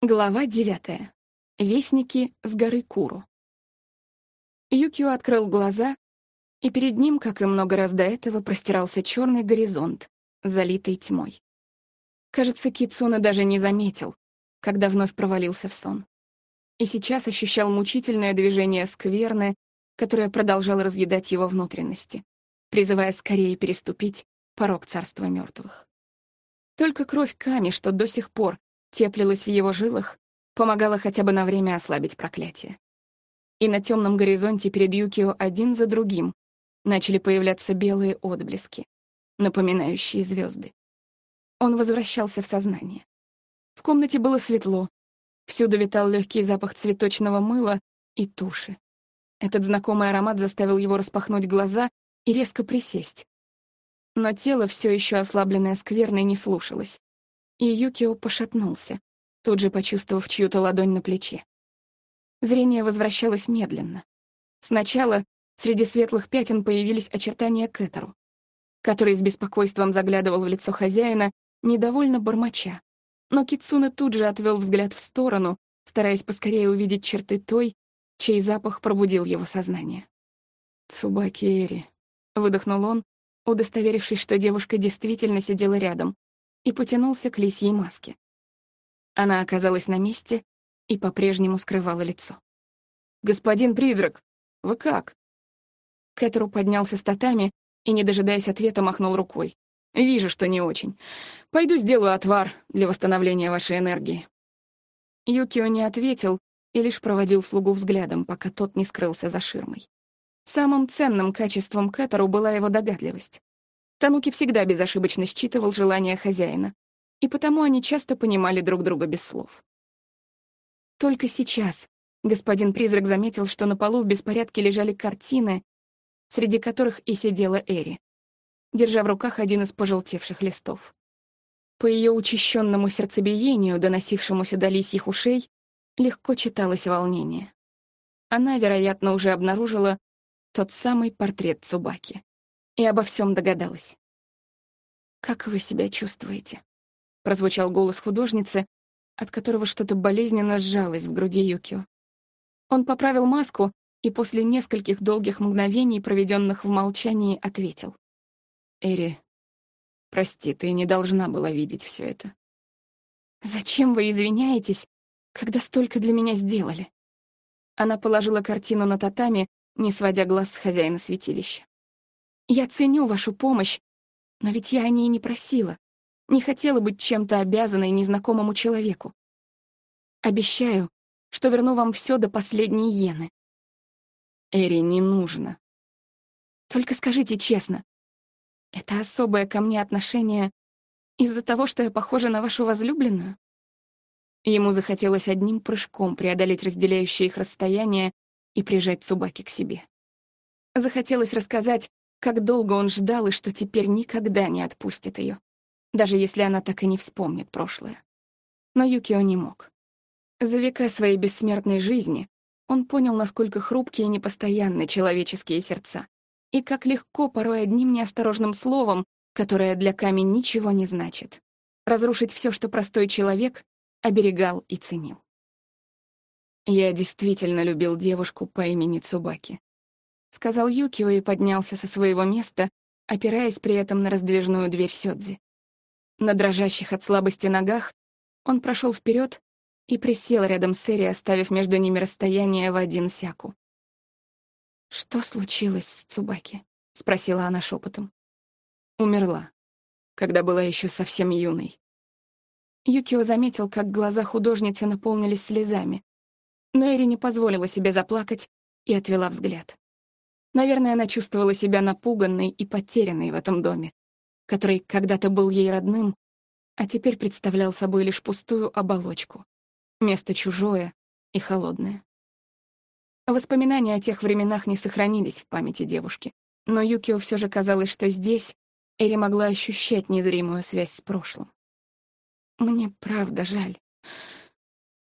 Глава девятая. Вестники с горы Куру. Юкио открыл глаза, и перед ним, как и много раз до этого, простирался черный горизонт, залитый тьмой. Кажется, Кицуна даже не заметил, когда вновь провалился в сон. И сейчас ощущал мучительное движение скверны, которое продолжало разъедать его внутренности, призывая скорее переступить порог царства мертвых. Только кровь Ками, что до сих пор теплилась в его жилах, помогала хотя бы на время ослабить проклятие. И на темном горизонте перед Юкио один за другим начали появляться белые отблески, напоминающие звезды. Он возвращался в сознание. В комнате было светло, всюду витал легкий запах цветочного мыла и туши. Этот знакомый аромат заставил его распахнуть глаза и резко присесть. Но тело, все еще ослабленное скверной, не слушалось и Юкио пошатнулся, тут же почувствовав чью-то ладонь на плече. Зрение возвращалось медленно. Сначала среди светлых пятен появились очертания Кэтеру, который с беспокойством заглядывал в лицо хозяина, недовольно бормоча. Но Кицуна тут же отвел взгляд в сторону, стараясь поскорее увидеть черты той, чей запах пробудил его сознание. «Цубаки Эри», — выдохнул он, удостоверившись, что девушка действительно сидела рядом, и потянулся к лисьей маске. Она оказалась на месте и по-прежнему скрывала лицо. «Господин призрак, вы как?» Кэтеру поднялся с татами и, не дожидаясь ответа, махнул рукой. «Вижу, что не очень. Пойду сделаю отвар для восстановления вашей энергии». Юкио не ответил и лишь проводил слугу взглядом, пока тот не скрылся за ширмой. Самым ценным качеством Кэтеру была его догадливость. Тануки всегда безошибочно считывал желания хозяина, и потому они часто понимали друг друга без слов. Только сейчас господин призрак заметил, что на полу в беспорядке лежали картины, среди которых и сидела Эри, держа в руках один из пожелтевших листов. По ее учащенному сердцебиению, доносившемуся до лисьих ушей, легко читалось волнение. Она, вероятно, уже обнаружила тот самый портрет Цубаки и обо всем догадалась. «Как вы себя чувствуете?» — прозвучал голос художницы, от которого что-то болезненно сжалось в груди Юкио. Он поправил маску и после нескольких долгих мгновений, проведенных в молчании, ответил. «Эри, прости, ты не должна была видеть все это». «Зачем вы извиняетесь, когда столько для меня сделали?» Она положила картину на татами, не сводя глаз с хозяина святилища. Я ценю вашу помощь, но ведь я о ней не просила, не хотела быть чем-то обязанной незнакомому человеку. Обещаю, что верну вам все до последней иены. Эри, не нужно. Только скажите честно, это особое ко мне отношение из-за того, что я похожа на вашу возлюбленную? Ему захотелось одним прыжком преодолеть разделяющее их расстояние и прижать Цубаки к себе. Захотелось рассказать, как долго он ждал и что теперь никогда не отпустит ее, даже если она так и не вспомнит прошлое. Но Юкио не мог. За века своей бессмертной жизни он понял, насколько хрупкие и непостоянны человеческие сердца, и как легко порой одним неосторожным словом, которое для камень ничего не значит, разрушить все, что простой человек оберегал и ценил. Я действительно любил девушку по имени Цубаки. — сказал Юкио и поднялся со своего места, опираясь при этом на раздвижную дверь Сёдзи. На дрожащих от слабости ногах он прошел вперед и присел рядом с Эри, оставив между ними расстояние в один сяку. «Что случилось с Цубаки?» — спросила она шепотом. «Умерла, когда была еще совсем юной». Юкио заметил, как глаза художницы наполнились слезами, но Эри не позволила себе заплакать и отвела взгляд. Наверное, она чувствовала себя напуганной и потерянной в этом доме, который когда-то был ей родным, а теперь представлял собой лишь пустую оболочку, место чужое и холодное. Воспоминания о тех временах не сохранились в памяти девушки, но Юкио все же казалось, что здесь Эри могла ощущать незримую связь с прошлым. Мне правда жаль.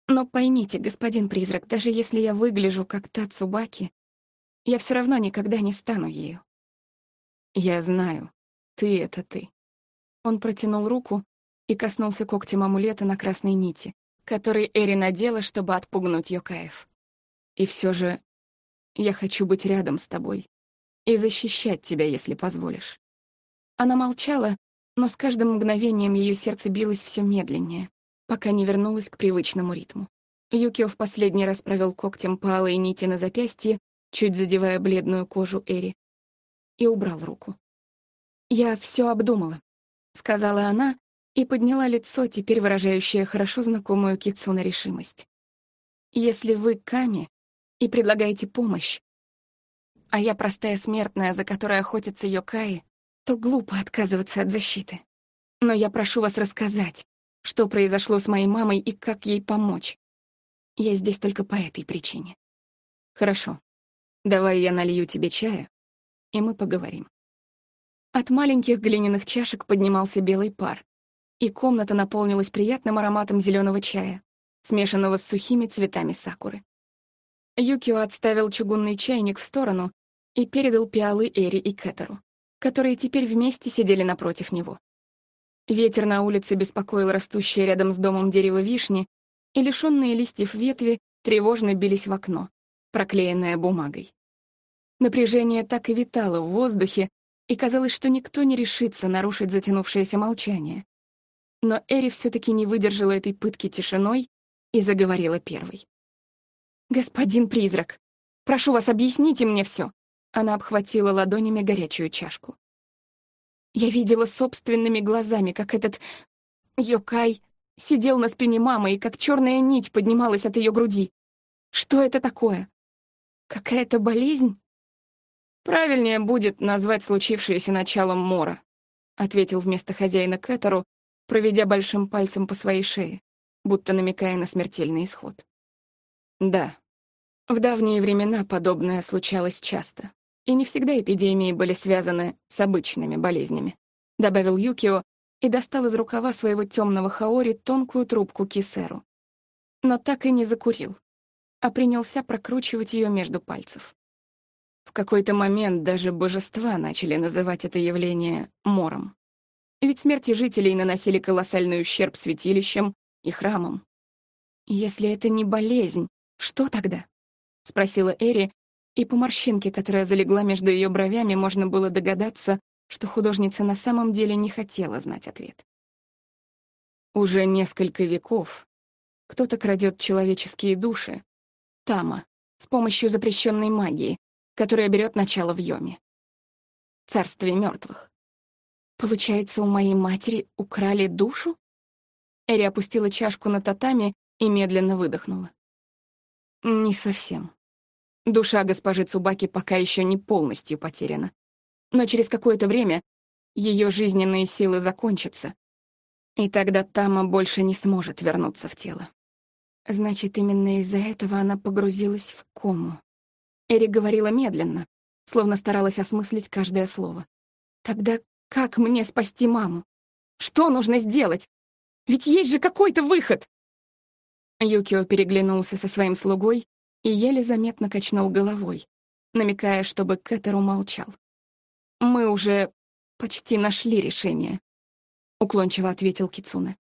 Но поймите, господин призрак, даже если я выгляжу как та Цубаки, я все равно никогда не стану ею. Я знаю, ты — это ты. Он протянул руку и коснулся когтем амулета на красной нити, который Эри надела, чтобы отпугнуть Йокаев. И все же я хочу быть рядом с тобой и защищать тебя, если позволишь. Она молчала, но с каждым мгновением ее сердце билось все медленнее, пока не вернулось к привычному ритму. Юкио в последний раз провел когтем по алой нити на запястье, чуть задевая бледную кожу Эри, и убрал руку. «Я все обдумала», — сказала она и подняла лицо, теперь выражающее хорошо знакомую Кицуна решимость. «Если вы Ками и предлагаете помощь, а я простая смертная, за которой охотятся Йокаи, то глупо отказываться от защиты. Но я прошу вас рассказать, что произошло с моей мамой и как ей помочь. Я здесь только по этой причине. Хорошо. Давай я налью тебе чая, и мы поговорим. От маленьких глиняных чашек поднимался белый пар, и комната наполнилась приятным ароматом зеленого чая, смешанного с сухими цветами сакуры. Юкио отставил чугунный чайник в сторону и передал пиалы Эри и Кэтеру, которые теперь вместе сидели напротив него. Ветер на улице беспокоил растущее рядом с домом дерево вишни, и лишённые листьев ветви тревожно бились в окно, проклеенное бумагой. Напряжение так и витало в воздухе, и казалось, что никто не решится нарушить затянувшееся молчание. Но Эри все-таки не выдержала этой пытки тишиной и заговорила первой. «Господин призрак, прошу вас, объясните мне все. Она обхватила ладонями горячую чашку. Я видела собственными глазами, как этот Йокай сидел на спине мамы и как черная нить поднималась от ее груди. Что это такое? Какая-то болезнь? «Правильнее будет назвать случившееся началом мора», ответил вместо хозяина Кэтеру, проведя большим пальцем по своей шее, будто намекая на смертельный исход. Да, в давние времена подобное случалось часто. И не всегда эпидемии были связаны с обычными болезнями, добавил Юкио и достал из рукава своего темного хаори тонкую трубку кисеру. Но так и не закурил, а принялся прокручивать ее между пальцев. В какой-то момент даже божества начали называть это явление мором. Ведь смерти жителей наносили колоссальный ущерб святилищам и храмам. «Если это не болезнь, что тогда?» — спросила Эри, и по морщинке, которая залегла между ее бровями, можно было догадаться, что художница на самом деле не хотела знать ответ. Уже несколько веков кто-то крадет человеческие души, Тама, с помощью запрещенной магии, которая берет начало в Йоме. Царстве мертвых. Получается, у моей матери украли душу? Эри опустила чашку на татами и медленно выдохнула. Не совсем. Душа госпожи Цубаки пока еще не полностью потеряна. Но через какое-то время ее жизненные силы закончатся, и тогда Тама больше не сможет вернуться в тело. Значит, именно из-за этого она погрузилась в кому. Эри говорила медленно, словно старалась осмыслить каждое слово. «Тогда как мне спасти маму? Что нужно сделать? Ведь есть же какой-то выход!» Юкио переглянулся со своим слугой и еле заметно качнул головой, намекая, чтобы Кэтер умолчал. «Мы уже почти нашли решение», — уклончиво ответил Кицуне.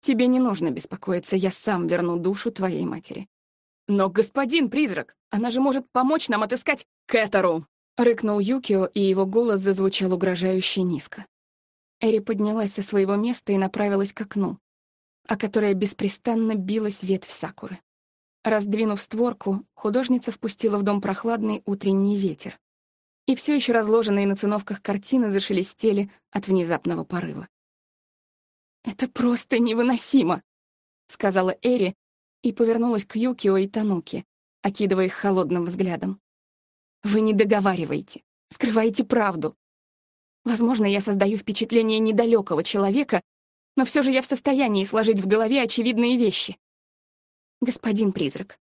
«Тебе не нужно беспокоиться, я сам верну душу твоей матери». «Но, господин призрак, она же может помочь нам отыскать Кэтеру!» — рыкнул Юкио, и его голос зазвучал угрожающе низко. Эри поднялась со своего места и направилась к окну, о которое беспрестанно билась ветвь сакуры. Раздвинув створку, художница впустила в дом прохладный утренний ветер. И все еще разложенные на циновках картины зашелестели от внезапного порыва. «Это просто невыносимо!» — сказала Эри, и повернулась к Юкио и Тануки, окидывая их холодным взглядом. «Вы не договариваете, скрываете правду. Возможно, я создаю впечатление недалекого человека, но все же я в состоянии сложить в голове очевидные вещи. Господин призрак,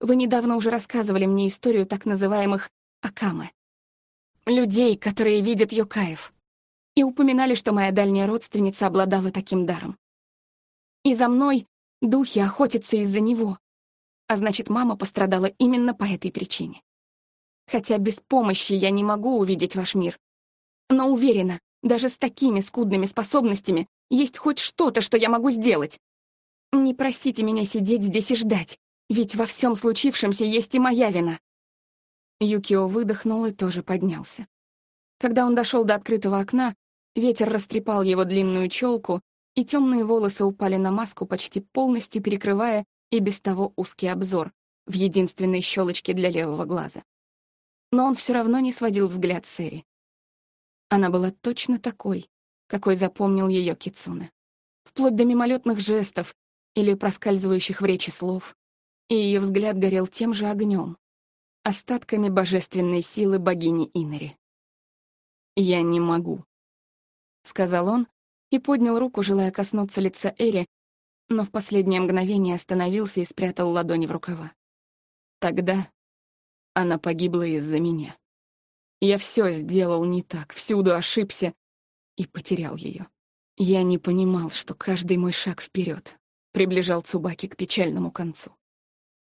вы недавно уже рассказывали мне историю так называемых Акамы. Людей, которые видят Йокаев. И упоминали, что моя дальняя родственница обладала таким даром. И за мной Духи охотятся из-за него. А значит, мама пострадала именно по этой причине. Хотя без помощи я не могу увидеть ваш мир. Но уверена, даже с такими скудными способностями есть хоть что-то, что я могу сделать. Не просите меня сидеть здесь и ждать, ведь во всем случившемся есть и моя вина. Юкио выдохнул и тоже поднялся. Когда он дошел до открытого окна, ветер растрепал его длинную челку, и темные волосы упали на маску, почти полностью перекрывая и без того узкий обзор в единственной щелочке для левого глаза. Но он все равно не сводил взгляд с Эри. Она была точно такой, какой запомнил ее Кицуне. Вплоть до мимолетных жестов или проскальзывающих в речи слов. И ее взгляд горел тем же огнем, остатками божественной силы богини Инори. «Я не могу», — сказал он и поднял руку, желая коснуться лица Эри, но в последнее мгновение остановился и спрятал ладони в рукава. Тогда она погибла из-за меня. Я все сделал не так, всюду ошибся и потерял ее. Я не понимал, что каждый мой шаг вперед приближал Цубаки к печальному концу.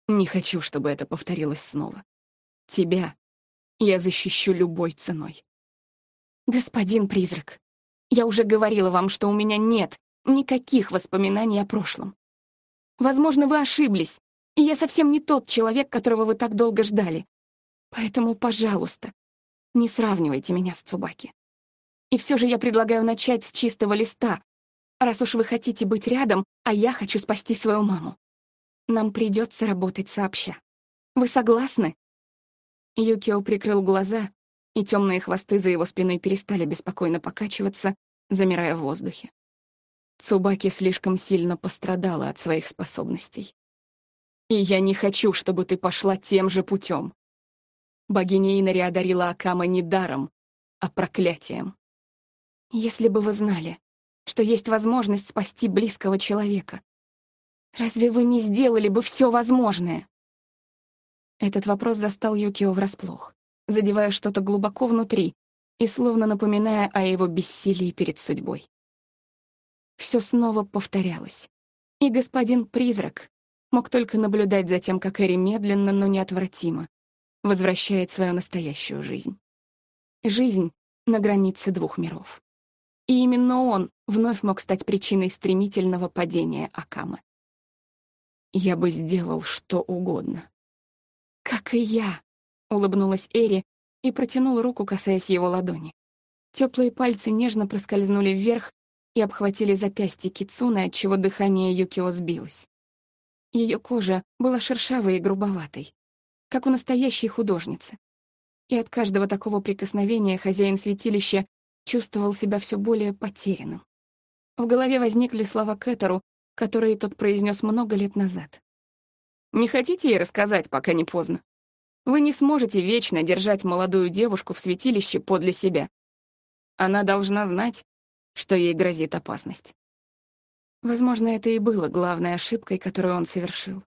Не хочу, чтобы это повторилось снова. Тебя я защищу любой ценой. Господин призрак, я уже говорила вам, что у меня нет никаких воспоминаний о прошлом. Возможно, вы ошиблись, и я совсем не тот человек, которого вы так долго ждали. Поэтому, пожалуйста, не сравнивайте меня с Цубаки. И все же я предлагаю начать с чистого листа, раз уж вы хотите быть рядом, а я хочу спасти свою маму. Нам придется работать сообща. Вы согласны?» Юкио прикрыл глаза, и темные хвосты за его спиной перестали беспокойно покачиваться, замирая в воздухе. Цубаки слишком сильно пострадала от своих способностей. И я не хочу, чтобы ты пошла тем же путем. Богиня Инари одарила Акама не даром, а проклятием. Если бы вы знали, что есть возможность спасти близкого человека, разве вы не сделали бы все возможное? Этот вопрос застал Юкио врасплох, задевая что-то глубоко внутри и словно напоминая о его бессилии перед судьбой. Все снова повторялось. И господин Призрак мог только наблюдать за тем, как Эри медленно, но неотвратимо возвращает свою настоящую жизнь. Жизнь на границе двух миров. И именно он вновь мог стать причиной стремительного падения Акамы. Я бы сделал что угодно. «Как и я», — улыбнулась Эри и протянула руку, касаясь его ладони. Теплые пальцы нежно проскользнули вверх и обхватили запястье Кицуны, отчего дыхание Юкио сбилось. Ее кожа была шершавой и грубоватой, как у настоящей художницы. И от каждого такого прикосновения хозяин святилища чувствовал себя все более потерянным. В голове возникли слова Кэтеру, которые тот произнес много лет назад. «Не хотите ей рассказать, пока не поздно? Вы не сможете вечно держать молодую девушку в святилище подле себя. Она должна знать, что ей грозит опасность». Возможно, это и было главной ошибкой, которую он совершил.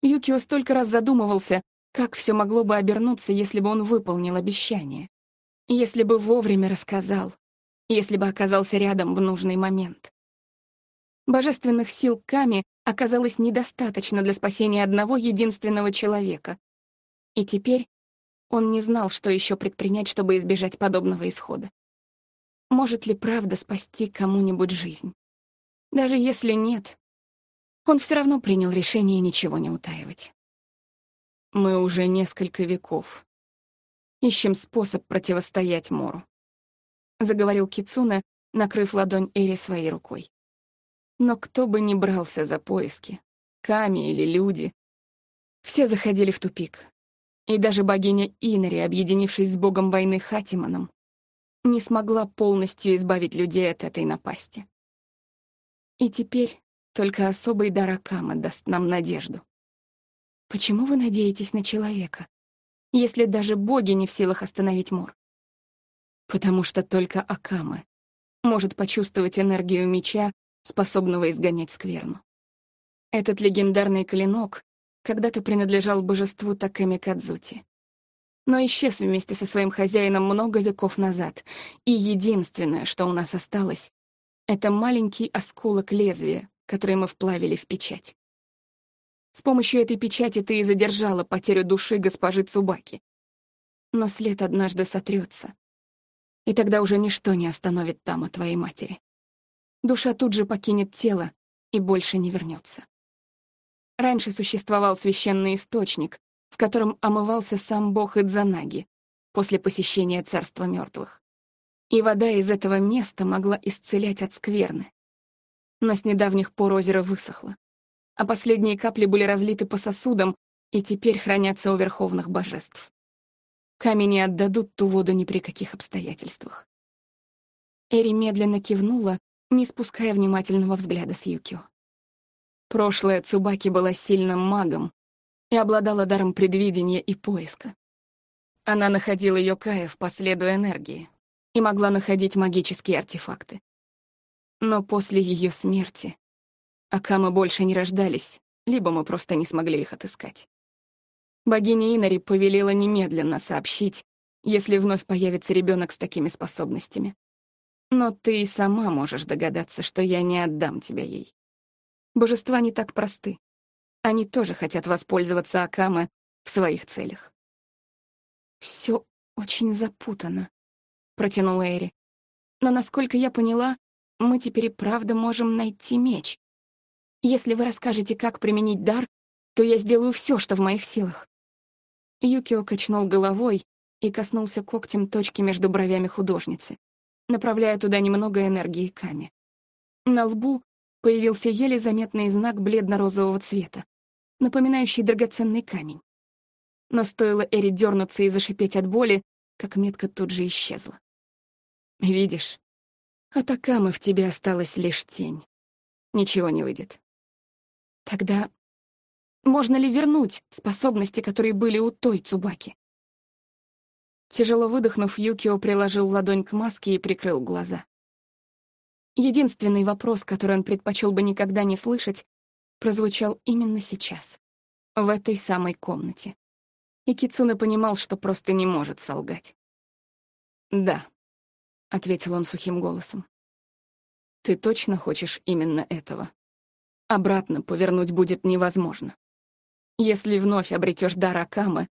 Юкио столько раз задумывался, как все могло бы обернуться, если бы он выполнил обещание. Если бы вовремя рассказал, если бы оказался рядом в нужный момент. Божественных сил Ками оказалось недостаточно для спасения одного единственного человека. И теперь он не знал, что еще предпринять, чтобы избежать подобного исхода. Может ли правда спасти кому-нибудь жизнь? Даже если нет, он все равно принял решение ничего не утаивать. Мы уже несколько веков ищем способ противостоять Мору. Заговорил Кицуна, накрыв ладонь Эри своей рукой. Но кто бы ни брался за поиски, Ками или люди, все заходили в тупик. И даже богиня Инори, объединившись с богом войны Хатиманом, не смогла полностью избавить людей от этой напасти. И теперь только особый дар Акама даст нам надежду. Почему вы надеетесь на человека, если даже боги не в силах остановить Мор? Потому что только Акама может почувствовать энергию меча, способного изгонять скверну. Этот легендарный клинок когда-то принадлежал божеству Такэми Кадзути. Но исчез вместе со своим хозяином много веков назад, и единственное, что у нас осталось, это маленький осколок лезвия, который мы вплавили в печать. С помощью этой печати ты и задержала потерю души госпожи Цубаки. Но след однажды сотрется, и тогда уже ничто не остановит там от твоей матери. Душа тут же покинет тело и больше не вернется. Раньше существовал священный источник, в котором омывался сам бог Идзанаги после посещения царства мертвых. И вода из этого места могла исцелять от скверны. Но с недавних пор озеро высохло, а последние капли были разлиты по сосудам и теперь хранятся у верховных божеств. Камень не отдадут ту воду ни при каких обстоятельствах. Эри медленно кивнула, не спуская внимательного взгляда с Юкио. Прошлое Цубаки была сильным магом и обладала даром предвидения и поиска. Она находила Йокаев по следу энергии и могла находить магические артефакты. Но после ее смерти Акамы больше не рождались, либо мы просто не смогли их отыскать. Богиня Инари повелела немедленно сообщить, если вновь появится ребенок с такими способностями. Но ты и сама можешь догадаться, что я не отдам тебя ей. Божества не так просты. Они тоже хотят воспользоваться Акамы в своих целях. Все очень запутано, протянула Эри. Но, насколько я поняла, мы теперь и правда можем найти меч. Если вы расскажете, как применить дар, то я сделаю все, что в моих силах. Юкио качнул головой и коснулся когтем точки между бровями художницы, направляя туда немного энергии Ками. На лбу появился еле заметный знак бледно-розового цвета, напоминающий драгоценный камень. Но стоило Эри дернуться и зашипеть от боли, как метка тут же исчезла. «Видишь, от Акамы в тебе осталась лишь тень. Ничего не выйдет. Тогда можно ли вернуть способности, которые были у той Цубаки? Тяжело выдохнув, Юкио приложил ладонь к маске и прикрыл глаза. Единственный вопрос, который он предпочел бы никогда не слышать, прозвучал именно сейчас, в этой самой комнате. И Кицуна понимал, что просто не может солгать. «Да», — ответил он сухим голосом. «Ты точно хочешь именно этого? Обратно повернуть будет невозможно. Если вновь обретешь дар Акамы,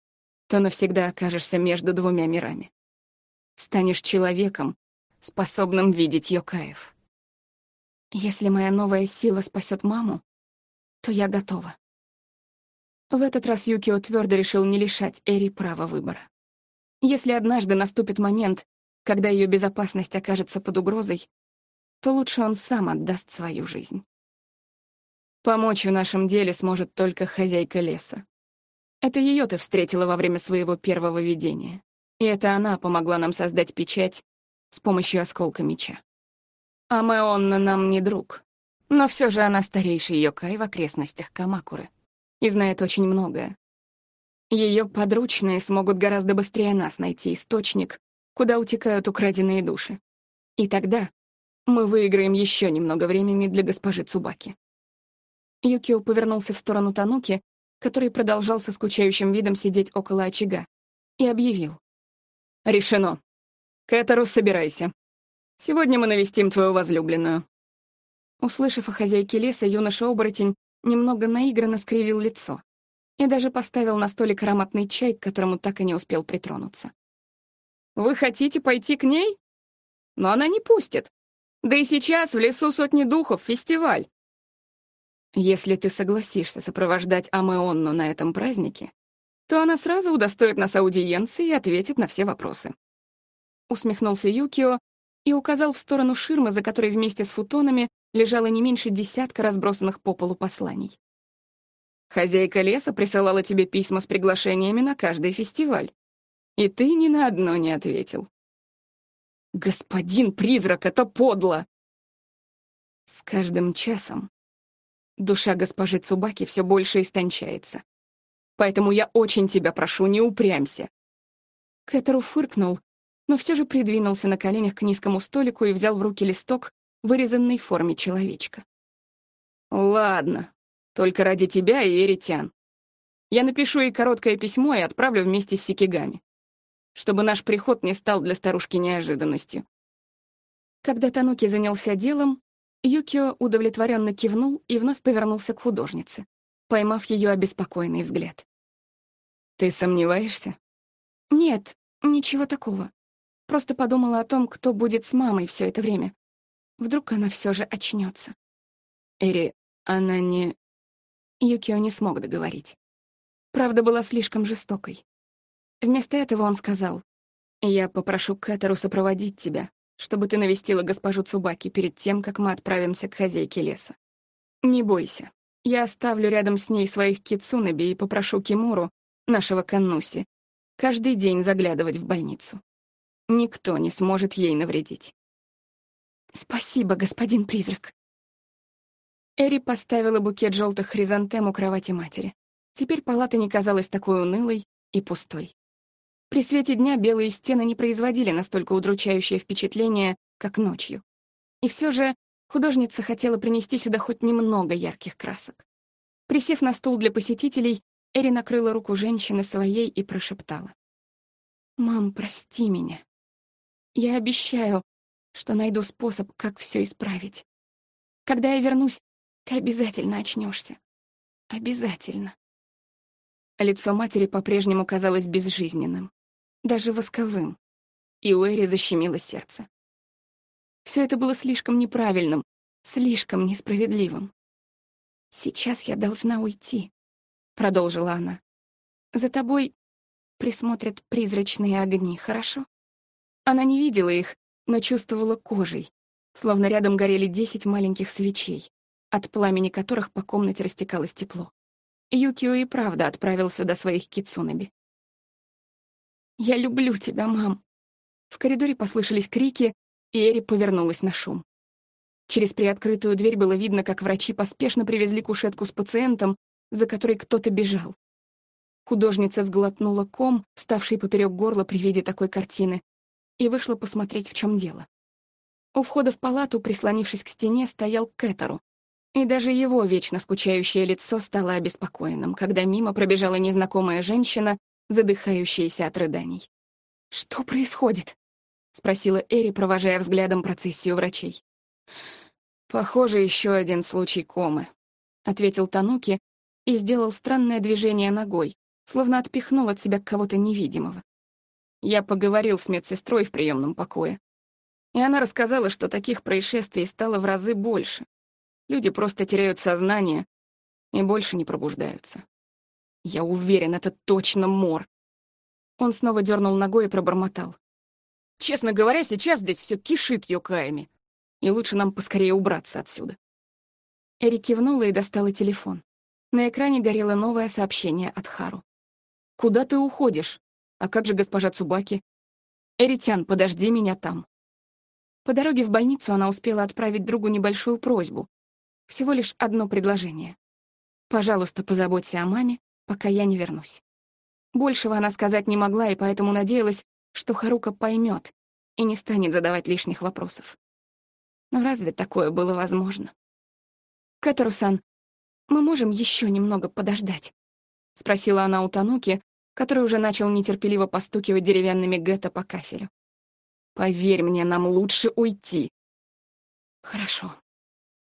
то навсегда окажешься между двумя мирами. Станешь человеком, способным видеть Йокаев. Если моя новая сила спасет маму, то я готова. В этот раз Юкио твердо решил не лишать Эри права выбора. Если однажды наступит момент, когда ее безопасность окажется под угрозой, то лучше он сам отдаст свою жизнь. Помочь в нашем деле сможет только хозяйка леса. Это ее ты встретила во время своего первого видения. И это она помогла нам создать печать с помощью осколка меча. А Мэонна нам не друг. Но все же она старейший Йокай в окрестностях Камакуры. И знает очень многое. Ее подручные смогут гораздо быстрее нас найти источник, куда утекают украденные души. И тогда мы выиграем еще немного времени для госпожи Цубаки. Юкио повернулся в сторону Тануки, который продолжал со скучающим видом сидеть около очага, и объявил. «Решено. Кэтеру, собирайся. Сегодня мы навестим твою возлюбленную». Услышав о хозяйке леса, юноша-оборотень немного наигранно скривил лицо и даже поставил на столик ароматный чай, к которому так и не успел притронуться. «Вы хотите пойти к ней? Но она не пустит. Да и сейчас в лесу сотни духов, фестиваль. Если ты согласишься сопровождать Амеонну на этом празднике, то она сразу удостоит нас аудиенции и ответит на все вопросы. Усмехнулся Юкио и указал в сторону ширмы, за которой вместе с футонами лежало не меньше десятка разбросанных по полу посланий. Хозяйка леса присылала тебе письма с приглашениями на каждый фестиваль. И ты ни на одно не ответил. «Господин призрак, это подло!» С каждым часом Душа госпожи Цубаки все больше истончается. Поэтому я очень тебя прошу, не упрямься. Кэтеру фыркнул, но все же придвинулся на коленях к низкому столику и взял в руки листок, вырезанный в форме человечка. «Ладно, только ради тебя и Эритян. Я напишу ей короткое письмо и отправлю вместе с Сикигами, чтобы наш приход не стал для старушки неожиданностью». Когда Тануки занялся делом, Юкио удовлетворенно кивнул и вновь повернулся к художнице, поймав ее обеспокоенный взгляд. «Ты сомневаешься?» «Нет, ничего такого. Просто подумала о том, кто будет с мамой все это время. Вдруг она все же очнется. «Эри, Она не... Юкио не смог договорить. Правда была слишком жестокой. Вместо этого он сказал, «Я попрошу Кэтеру сопроводить тебя, чтобы ты навестила госпожу Цубаки перед тем, как мы отправимся к хозяйке леса. Не бойся, я оставлю рядом с ней своих кицунаби и попрошу Кимуру, нашего Каннуси, каждый день заглядывать в больницу. Никто не сможет ей навредить. Спасибо, господин призрак. Эри поставила букет желтых хризантем у кровати матери. Теперь палата не казалась такой унылой и пустой. При свете дня белые стены не производили настолько удручающее впечатление, как ночью. И все же художница хотела принести сюда хоть немного ярких красок. Присев на стул для посетителей, Эри накрыла руку женщины своей и прошептала. «Мам, прости меня. Я обещаю, что найду способ, как все исправить. Когда я вернусь, ты обязательно очнешься. Обязательно». Лицо матери по-прежнему казалось безжизненным даже восковым. И у Эри защемило сердце. Все это было слишком неправильным, слишком несправедливым. «Сейчас я должна уйти», — продолжила она. «За тобой присмотрят призрачные огни, хорошо?» Она не видела их, но чувствовала кожей, словно рядом горели десять маленьких свечей, от пламени которых по комнате растекалось тепло. Юкио и правда отправил сюда своих кицунаби. «Я люблю тебя, мам!» В коридоре послышались крики, и Эри повернулась на шум. Через приоткрытую дверь было видно, как врачи поспешно привезли кушетку с пациентом, за которой кто-то бежал. Художница сглотнула ком, ставший поперек горла при виде такой картины, и вышла посмотреть, в чем дело. У входа в палату, прислонившись к стене, стоял Кэтеру, и даже его вечно скучающее лицо стало обеспокоенным, когда мимо пробежала незнакомая женщина задыхающаяся от рыданий. «Что происходит?» — спросила Эри, провожая взглядом процессию врачей. «Похоже, еще один случай комы», — ответил Тануки и сделал странное движение ногой, словно отпихнул от себя кого-то невидимого. Я поговорил с медсестрой в приемном покое, и она рассказала, что таких происшествий стало в разы больше. Люди просто теряют сознание и больше не пробуждаются. Я уверен, это точно мор. Он снова дернул ногой и пробормотал. Честно говоря, сейчас здесь все кишит юкаями. И лучше нам поскорее убраться отсюда. Эри кивнула и достала телефон. На экране горело новое сообщение от Хару. «Куда ты уходишь? А как же госпожа Цубаки?» «Эритян, подожди меня там». По дороге в больницу она успела отправить другу небольшую просьбу. Всего лишь одно предложение. «Пожалуйста, позаботься о маме пока я не вернусь. Большего она сказать не могла, и поэтому надеялась, что Харука поймет и не станет задавать лишних вопросов. Но разве такое было возможно? «Кэтеру-сан, мы можем еще немного подождать?» — спросила она у Тануки, который уже начал нетерпеливо постукивать деревянными гетто по кафелю. «Поверь мне, нам лучше уйти». «Хорошо».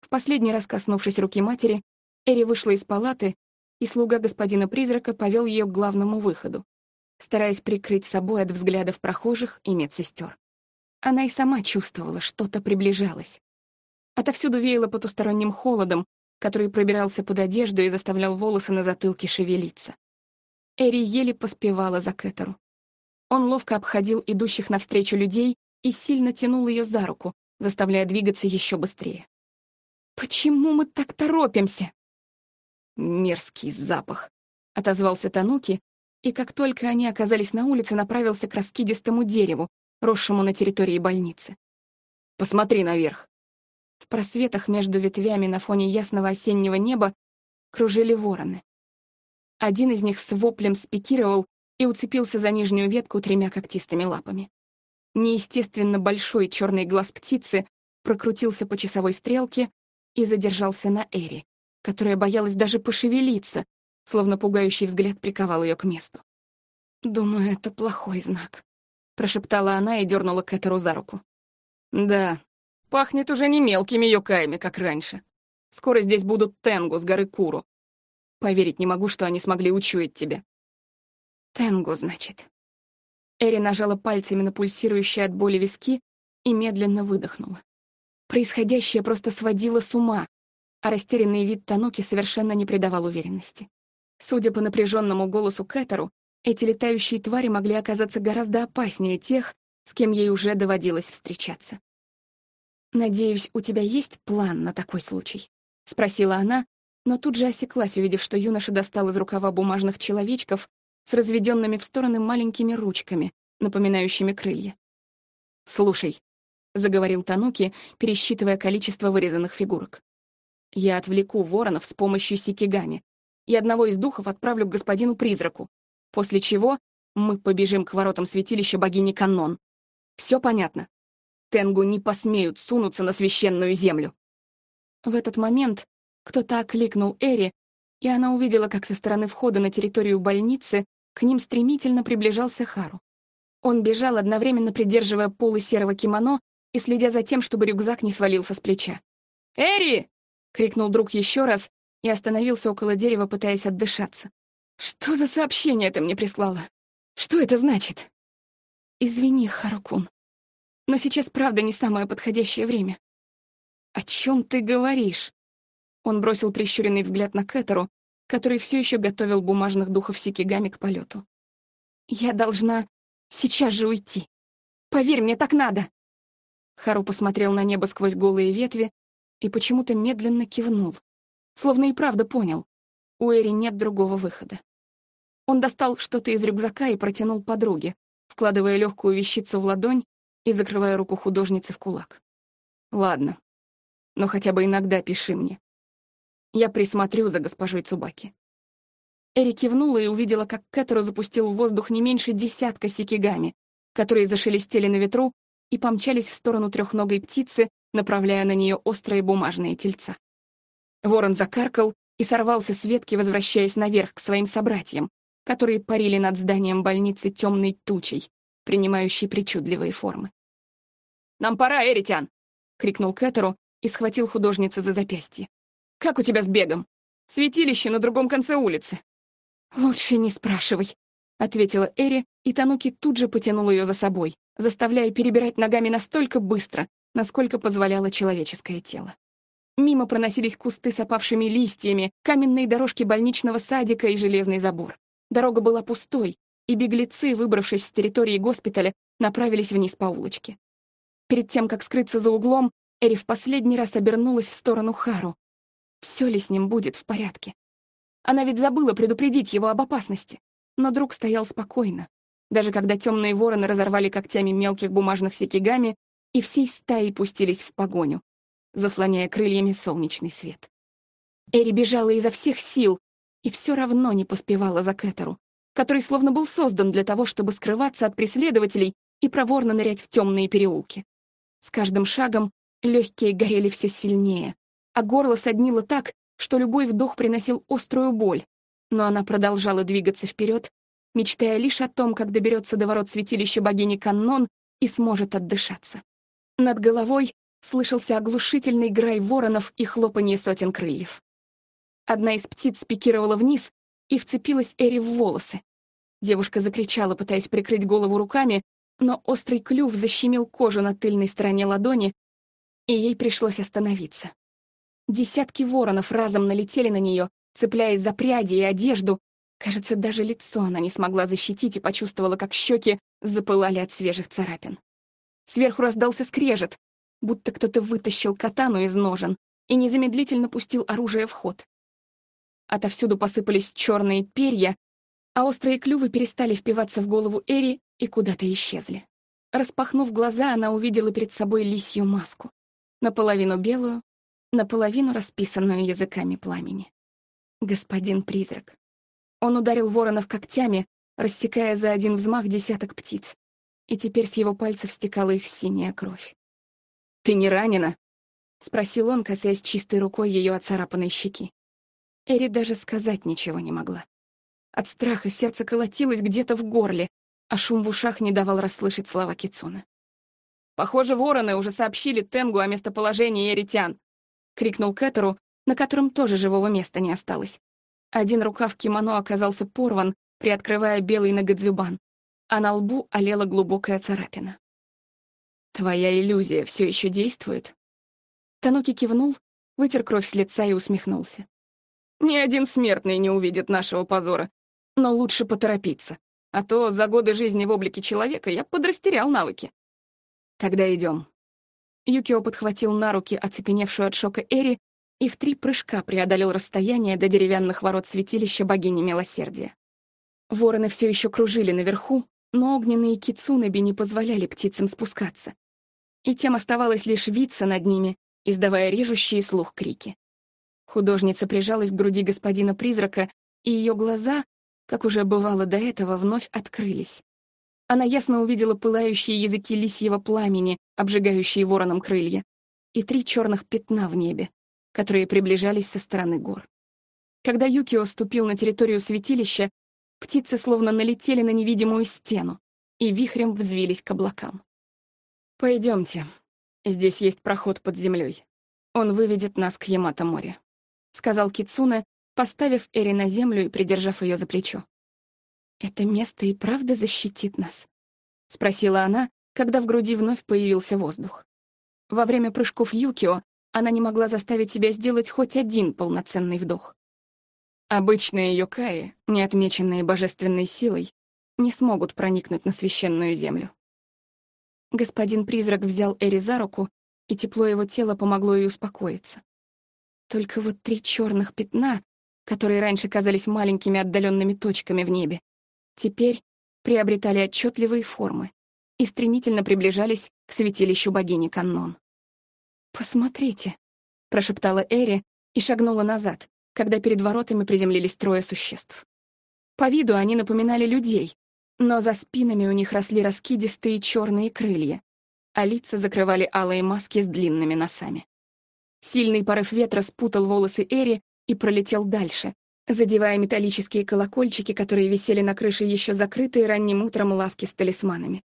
В последний раз коснувшись руки матери, Эри вышла из палаты и слуга господина призрака повел ее к главному выходу, стараясь прикрыть собой от взглядов прохожих и медсестер. Она и сама чувствовала, что-то приближалось. Отовсюду веяло потусторонним холодом, который пробирался под одежду и заставлял волосы на затылке шевелиться. Эри еле поспевала за Кэтеру. Он ловко обходил идущих навстречу людей и сильно тянул ее за руку, заставляя двигаться еще быстрее. «Почему мы так торопимся?» «Мерзкий запах», — отозвался Тануки, и как только они оказались на улице, направился к раскидистому дереву, росшему на территории больницы. «Посмотри наверх». В просветах между ветвями на фоне ясного осеннего неба кружили вороны. Один из них с воплем спикировал и уцепился за нижнюю ветку тремя когтистыми лапами. Неестественно большой черный глаз птицы прокрутился по часовой стрелке и задержался на Эри, которая боялась даже пошевелиться, словно пугающий взгляд приковал ее к месту. «Думаю, это плохой знак», — прошептала она и дернула Кэтеру за руку. «Да, пахнет уже не мелкими юкаями, как раньше. Скоро здесь будут Тенгу с горы Куру. Поверить не могу, что они смогли учуять тебя». «Тенгу, значит». Эри нажала пальцами на пульсирующие от боли виски и медленно выдохнула. Происходящее просто сводило с ума, а растерянный вид Тануки совершенно не придавал уверенности. Судя по напряженному голосу Кэтеру, эти летающие твари могли оказаться гораздо опаснее тех, с кем ей уже доводилось встречаться. «Надеюсь, у тебя есть план на такой случай?» — спросила она, но тут же осеклась, увидев, что юноша достал из рукава бумажных человечков с разведенными в стороны маленькими ручками, напоминающими крылья. «Слушай», — заговорил Тануки, пересчитывая количество вырезанных фигурок. «Я отвлеку воронов с помощью сикигами, и одного из духов отправлю к господину-призраку, после чего мы побежим к воротам святилища богини Канон. Все понятно? Тенгу не посмеют сунуться на священную землю». В этот момент кто-то окликнул Эри, и она увидела, как со стороны входа на территорию больницы к ним стремительно приближался Хару. Он бежал, одновременно придерживая полы серого кимоно и следя за тем, чтобы рюкзак не свалился с плеча. «Эри!» — крикнул друг еще раз и остановился около дерева, пытаясь отдышаться. «Что за сообщение ты мне прислала? Что это значит?» «Извини, Харукун, но сейчас правда не самое подходящее время». «О чем ты говоришь?» Он бросил прищуренный взгляд на Кэтеру, который все еще готовил бумажных духов Сикигами к полету. «Я должна сейчас же уйти. Поверь мне, так надо!» Хару посмотрел на небо сквозь голые ветви и почему-то медленно кивнул, словно и правда понял. У Эри нет другого выхода. Он достал что-то из рюкзака и протянул подруге, вкладывая легкую вещицу в ладонь и закрывая руку художницы в кулак. «Ладно, но хотя бы иногда пиши мне. Я присмотрю за госпожой Цубаки». Эри кивнула и увидела, как Кэтеру запустил в воздух не меньше десятка сикигами, которые зашелестели на ветру и помчались в сторону трехногой птицы, направляя на нее острые бумажные тельца. Ворон закаркал и сорвался с ветки, возвращаясь наверх к своим собратьям, которые парили над зданием больницы темной тучей, принимающей причудливые формы. «Нам пора, Эритян!» — крикнул Кэтеру и схватил художницу за запястье. Как у тебя с бегом? Святилище на другом конце улицы». «Лучше не спрашивай», — ответила Эри, и Тануки тут же потянул ее за собой, заставляя перебирать ногами настолько быстро, насколько позволяло человеческое тело. Мимо проносились кусты с опавшими листьями, каменные дорожки больничного садика и железный забор. Дорога была пустой, и беглецы, выбравшись с территории госпиталя, направились вниз по улочке. Перед тем, как скрыться за углом, Эри в последний раз обернулась в сторону Хару, все ли с ним будет в порядке. Она ведь забыла предупредить его об опасности. Но друг стоял спокойно, даже когда темные вороны разорвали когтями мелких бумажных секигами и всей стаей пустились в погоню, заслоняя крыльями солнечный свет. Эри бежала изо всех сил и все равно не поспевала за Кэтеру, который словно был создан для того, чтобы скрываться от преследователей и проворно нырять в темные переулки. С каждым шагом легкие горели все сильнее, а горло соднило так, что любой вдох приносил острую боль. Но она продолжала двигаться вперед, мечтая лишь о том, как доберется до ворот святилища богини Каннон и сможет отдышаться. Над головой слышался оглушительный грай воронов и хлопанье сотен крыльев. Одна из птиц спикировала вниз и вцепилась Эри в волосы. Девушка закричала, пытаясь прикрыть голову руками, но острый клюв защемил кожу на тыльной стороне ладони, и ей пришлось остановиться. Десятки воронов разом налетели на нее, цепляясь за пряди и одежду. Кажется, даже лицо она не смогла защитить и почувствовала, как щеки запылали от свежих царапин. Сверху раздался скрежет, будто кто-то вытащил катану из ножен и незамедлительно пустил оружие в ход. Отовсюду посыпались черные перья, а острые клювы перестали впиваться в голову Эри и куда-то исчезли. Распахнув глаза, она увидела перед собой лисью маску, наполовину белую, наполовину расписанную языками пламени. Господин-призрак. Он ударил воронов когтями, рассекая за один взмах десяток птиц, и теперь с его пальцев стекала их синяя кровь. «Ты не ранена?» — спросил он, касаясь чистой рукой ее оцарапанной щеки. Эри даже сказать ничего не могла. От страха сердце колотилось где-то в горле, а шум в ушах не давал расслышать слова Кицуна. «Похоже, вороны уже сообщили Тенгу о местоположении эритян крикнул Кэтеру, на котором тоже живого места не осталось. Один рукав кимоно оказался порван, приоткрывая белый нагадзюбан, а на лбу олела глубокая царапина. «Твоя иллюзия все еще действует?» Тануки кивнул, вытер кровь с лица и усмехнулся. «Ни один смертный не увидит нашего позора, но лучше поторопиться, а то за годы жизни в облике человека я подрастерял навыки. Тогда идем. Юкио подхватил на руки оцепеневшую от шока Эри и в три прыжка преодолел расстояние до деревянных ворот святилища богини милосердия. Вороны все еще кружили наверху, но огненные кицунеби не позволяли птицам спускаться. И тем оставалось лишь виться над ними, издавая режущие слух крики. Художница прижалась к груди господина-призрака, и ее глаза, как уже бывало до этого, вновь открылись. Она ясно увидела пылающие языки лисьего пламени, обжигающие вороном крылья, и три черных пятна в небе, которые приближались со стороны гор. Когда Юкио ступил на территорию святилища, птицы словно налетели на невидимую стену и вихрем взвились к облакам. Пойдемте, здесь есть проход под землей. Он выведет нас к Ямато-море», — сказал Кицуне, поставив Эри на землю и придержав ее за плечо. «Это место и правда защитит нас?» — спросила она, когда в груди вновь появился воздух. Во время прыжков Юкио она не могла заставить себя сделать хоть один полноценный вдох. Обычные йокаи, не отмеченные божественной силой, не смогут проникнуть на священную землю. Господин-призрак взял Эри за руку, и тепло его тела помогло ей успокоиться. Только вот три черных пятна которые раньше казались маленькими отдаленными точками в небе, теперь приобретали отчетливые формы и стремительно приближались к святилищу богини Каннон. «Посмотрите», — прошептала Эри и шагнула назад, когда перед воротами приземлились трое существ. По виду они напоминали людей, но за спинами у них росли раскидистые черные крылья, а лица закрывали алые маски с длинными носами. Сильный порыв ветра спутал волосы Эри и пролетел дальше, задевая металлические колокольчики, которые висели на крыше еще закрытые ранним утром лавки с талисманами.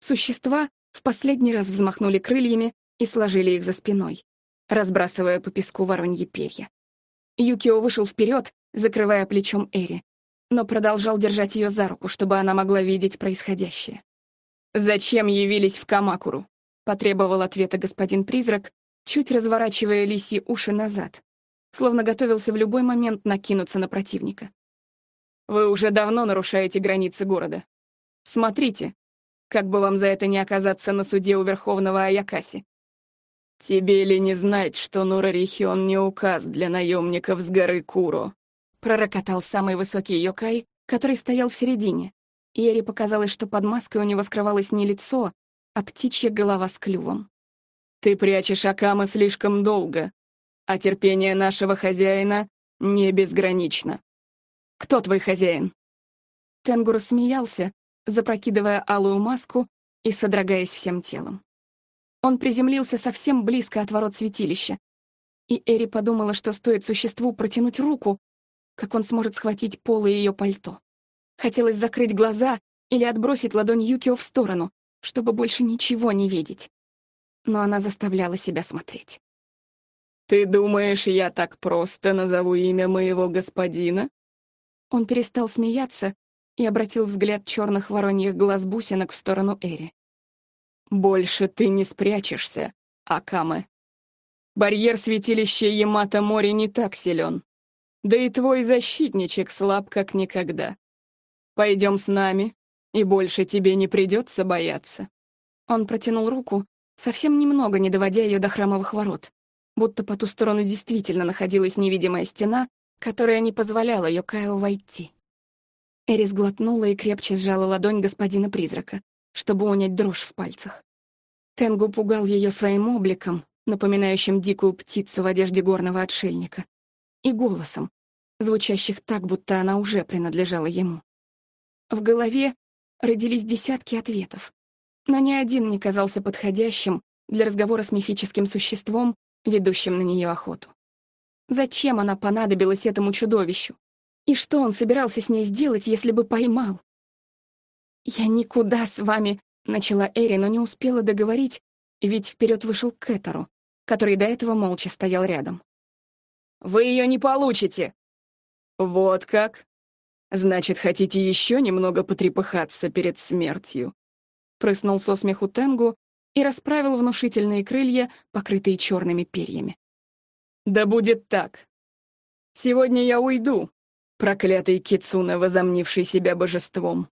Существа в последний раз взмахнули крыльями и сложили их за спиной, разбрасывая по песку вороньи перья. Юкио вышел вперед, закрывая плечом Эри, но продолжал держать ее за руку, чтобы она могла видеть происходящее. «Зачем явились в Камакуру?» — потребовал ответа господин-призрак, чуть разворачивая лисьи уши назад, словно готовился в любой момент накинуться на противника. «Вы уже давно нарушаете границы города. Смотрите, как бы вам за это не оказаться на суде у Верховного Аякаси. Тебе ли не знать, что Нурарихион не указ для наемников с горы Куро?» пророкотал самый высокий Йокай, который стоял в середине. И показалось, что под маской у него скрывалось не лицо, а птичья голова с клювом. «Ты прячешь Акама слишком долго а терпение нашего хозяина не безгранично. Кто твой хозяин?» Тенгур смеялся, запрокидывая алую маску и содрогаясь всем телом. Он приземлился совсем близко от ворот святилища, и Эри подумала, что стоит существу протянуть руку, как он сможет схватить полы ее пальто. Хотелось закрыть глаза или отбросить ладонь Юкио в сторону, чтобы больше ничего не видеть. Но она заставляла себя смотреть. «Ты думаешь, я так просто назову имя моего господина?» Он перестал смеяться и обратил взгляд черных вороньих глаз бусинок в сторону Эри. «Больше ты не спрячешься, Акаме. Барьер святилища Ямато-море не так силен. Да и твой защитничек слаб как никогда. Пойдем с нами, и больше тебе не придется бояться». Он протянул руку, совсем немного не доводя ее до храмовых ворот будто по ту сторону действительно находилась невидимая стена, которая не позволяла Йокао войти. Эрис глотнула и крепче сжала ладонь господина-призрака, чтобы унять дрожь в пальцах. Тенгу пугал ее своим обликом, напоминающим дикую птицу в одежде горного отшельника, и голосом, звучащих так, будто она уже принадлежала ему. В голове родились десятки ответов, но ни один не казался подходящим для разговора с мифическим существом, ведущим на нее охоту. Зачем она понадобилась этому чудовищу? И что он собирался с ней сделать, если бы поймал? «Я никуда с вами», — начала Эри, но не успела договорить, ведь вперед вышел Кэтеру, который до этого молча стоял рядом. «Вы ее не получите!» «Вот как? Значит, хотите еще немного потрепыхаться перед смертью?» Прыснул со смеху Тенгу, и расправил внушительные крылья, покрытые черными перьями. Да будет так. Сегодня я уйду, проклятый Кицуна, возомнивший себя божеством.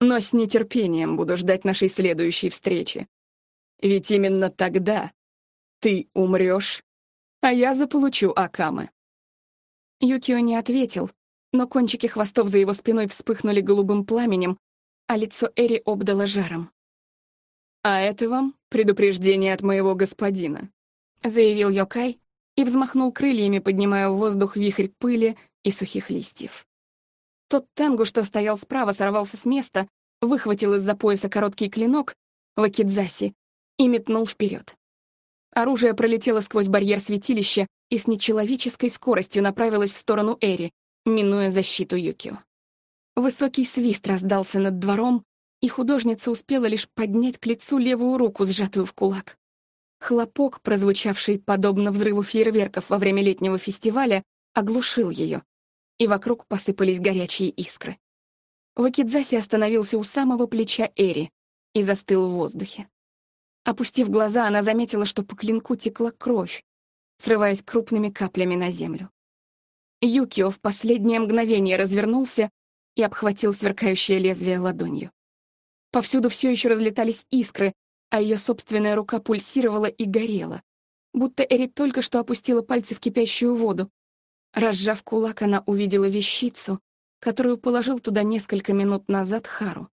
Но с нетерпением буду ждать нашей следующей встречи. Ведь именно тогда ты умрешь, а я заполучу Акамы. Юкио не ответил, но кончики хвостов за его спиной вспыхнули голубым пламенем, а лицо Эри обдало жаром. «А это вам предупреждение от моего господина», — заявил Йокай и взмахнул крыльями, поднимая в воздух вихрь пыли и сухих листьев. Тот тенгу, что стоял справа, сорвался с места, выхватил из-за пояса короткий клинок вакидзаси и метнул вперед. Оружие пролетело сквозь барьер святилища и с нечеловеческой скоростью направилось в сторону Эри, минуя защиту Юкио. Высокий свист раздался над двором, и художница успела лишь поднять к лицу левую руку, сжатую в кулак. Хлопок, прозвучавший подобно взрыву фейерверков во время летнего фестиваля, оглушил ее, и вокруг посыпались горячие искры. Вакидзаси остановился у самого плеча Эри и застыл в воздухе. Опустив глаза, она заметила, что по клинку текла кровь, срываясь крупными каплями на землю. Юкио в последнее мгновение развернулся и обхватил сверкающее лезвие ладонью. Повсюду все еще разлетались искры, а ее собственная рука пульсировала и горела, будто Эри только что опустила пальцы в кипящую воду. Разжав кулак, она увидела вещицу, которую положил туда несколько минут назад Хару.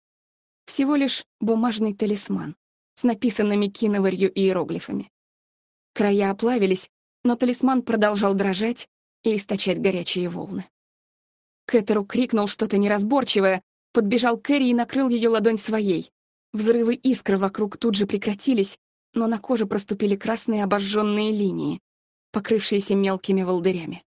Всего лишь бумажный талисман с написанными киноварью иероглифами. Края оплавились, но талисман продолжал дрожать и источать горячие волны. Кэтеру крикнул что-то неразборчивое, подбежал Кэрри и накрыл ее ладонь своей. Взрывы искр вокруг тут же прекратились, но на коже проступили красные обожженные линии, покрывшиеся мелкими волдырями.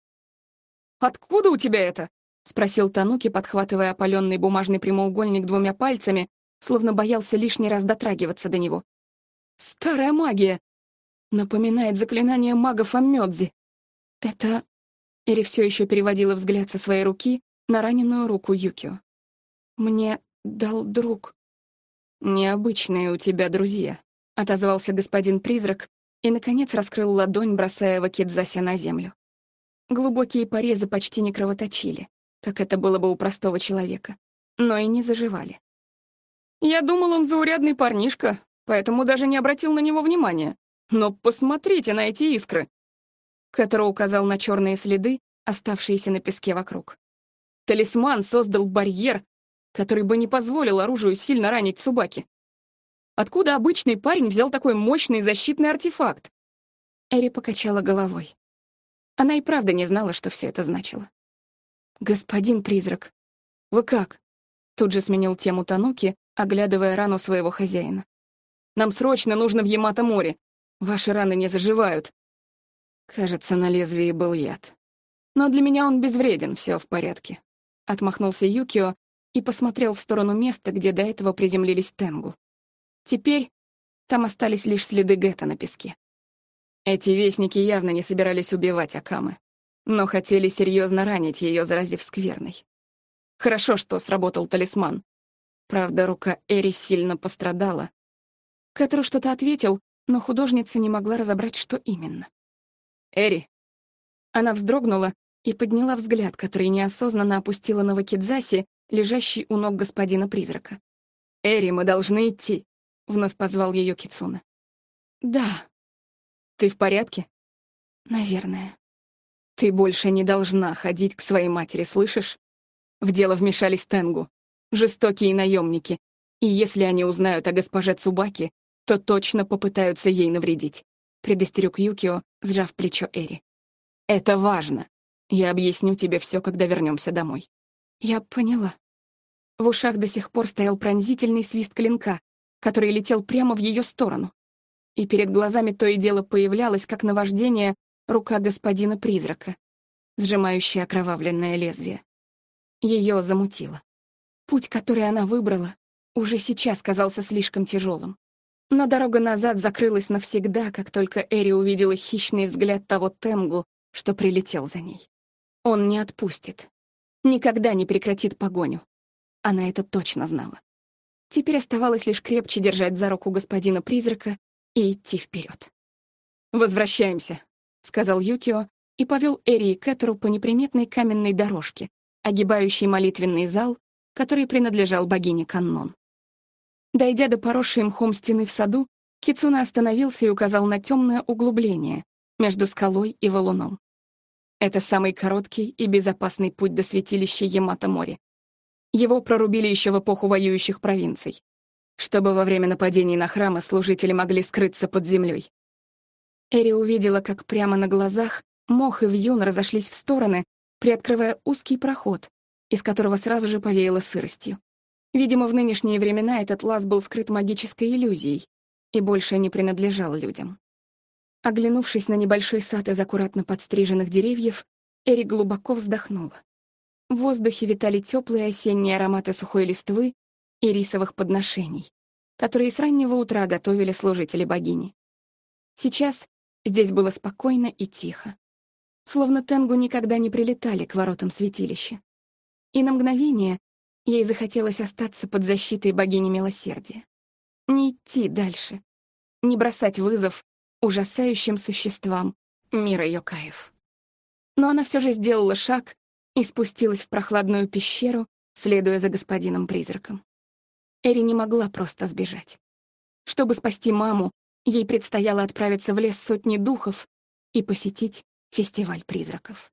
«Откуда у тебя это?» — спросил Тануки, подхватывая опаленный бумажный прямоугольник двумя пальцами, словно боялся лишний раз дотрагиваться до него. «Старая магия! Напоминает заклинание магов Аммёдзи. Это...» Эри все еще переводила взгляд со своей руки на раненую руку Юкио. «Мне дал друг». «Необычные у тебя друзья», — отозвался господин-призрак и, наконец, раскрыл ладонь, бросая Вакидзаси на землю. Глубокие порезы почти не кровоточили как это было бы у простого человека, но и не заживали. Я думал, он заурядный парнишка, поэтому даже не обратил на него внимания. Но посмотрите на эти искры. Кэтеро указал на черные следы, оставшиеся на песке вокруг. Талисман создал барьер, который бы не позволил оружию сильно ранить Субаки. Откуда обычный парень взял такой мощный защитный артефакт? Эри покачала головой. Она и правда не знала, что все это значило. «Господин призрак, вы как?» Тут же сменил тему Тануки, оглядывая рану своего хозяина. «Нам срочно нужно в Ямато-море. Ваши раны не заживают». Кажется, на лезвии был яд. Но для меня он безвреден, все в порядке. Отмахнулся Юкио и посмотрел в сторону места, где до этого приземлились Тенгу. Теперь там остались лишь следы Гетта на песке. Эти вестники явно не собирались убивать Акамы но хотели серьезно ранить ее, заразив скверной. Хорошо, что сработал талисман. Правда, рука Эри сильно пострадала. Кэтру что-то ответил, но художница не могла разобрать, что именно. «Эри!» Она вздрогнула и подняла взгляд, который неосознанно опустила на Вакидзаси, лежащий у ног господина-призрака. «Эри, мы должны идти», — вновь позвал ее Кицуна. «Да». «Ты в порядке?» «Наверное». Ты больше не должна ходить к своей матери, слышишь? В дело вмешались Тенгу, жестокие наемники, и если они узнают о госпоже Цубаки, то точно попытаются ей навредить», — предостерег Юкио, сжав плечо Эри. «Это важно. Я объясню тебе все, когда вернемся домой». Я поняла. В ушах до сих пор стоял пронзительный свист клинка, который летел прямо в ее сторону. И перед глазами то и дело появлялось, как наваждение, рука господина-призрака, сжимающая окровавленное лезвие. Ее замутило. Путь, который она выбрала, уже сейчас казался слишком тяжелым. Но дорога назад закрылась навсегда, как только Эри увидела хищный взгляд того Тенгу, что прилетел за ней. Он не отпустит. Никогда не прекратит погоню. Она это точно знала. Теперь оставалось лишь крепче держать за руку господина-призрака и идти вперед. «Возвращаемся», — сказал Юкио и повел Эри и Кэтеру по неприметной каменной дорожке, огибающей молитвенный зал, который принадлежал богине Каннон. Дойдя до поросшей мхом стены в саду, Кицуна остановился и указал на темное углубление между скалой и валуном. Это самый короткий и безопасный путь до святилища Ямато-море. Его прорубили еще в эпоху воюющих провинций, чтобы во время нападений на храмы служители могли скрыться под землей. Эри увидела, как прямо на глазах мох и вьюн разошлись в стороны, приоткрывая узкий проход, из которого сразу же повеяло сыростью. Видимо, в нынешние времена этот лаз был скрыт магической иллюзией и больше не принадлежал людям. Оглянувшись на небольшой сад из аккуратно подстриженных деревьев, Эри глубоко вздохнула. В воздухе витали теплые осенние ароматы сухой листвы и рисовых подношений, которые с раннего утра готовили служители богини. Сейчас Здесь было спокойно и тихо. Словно Тенгу никогда не прилетали к воротам святилища. И на мгновение ей захотелось остаться под защитой богини милосердия. Не идти дальше, не бросать вызов ужасающим существам мира Йокаев. Но она все же сделала шаг и спустилась в прохладную пещеру, следуя за господином-призраком. Эри не могла просто сбежать. Чтобы спасти маму, Ей предстояло отправиться в лес сотни духов и посетить фестиваль призраков.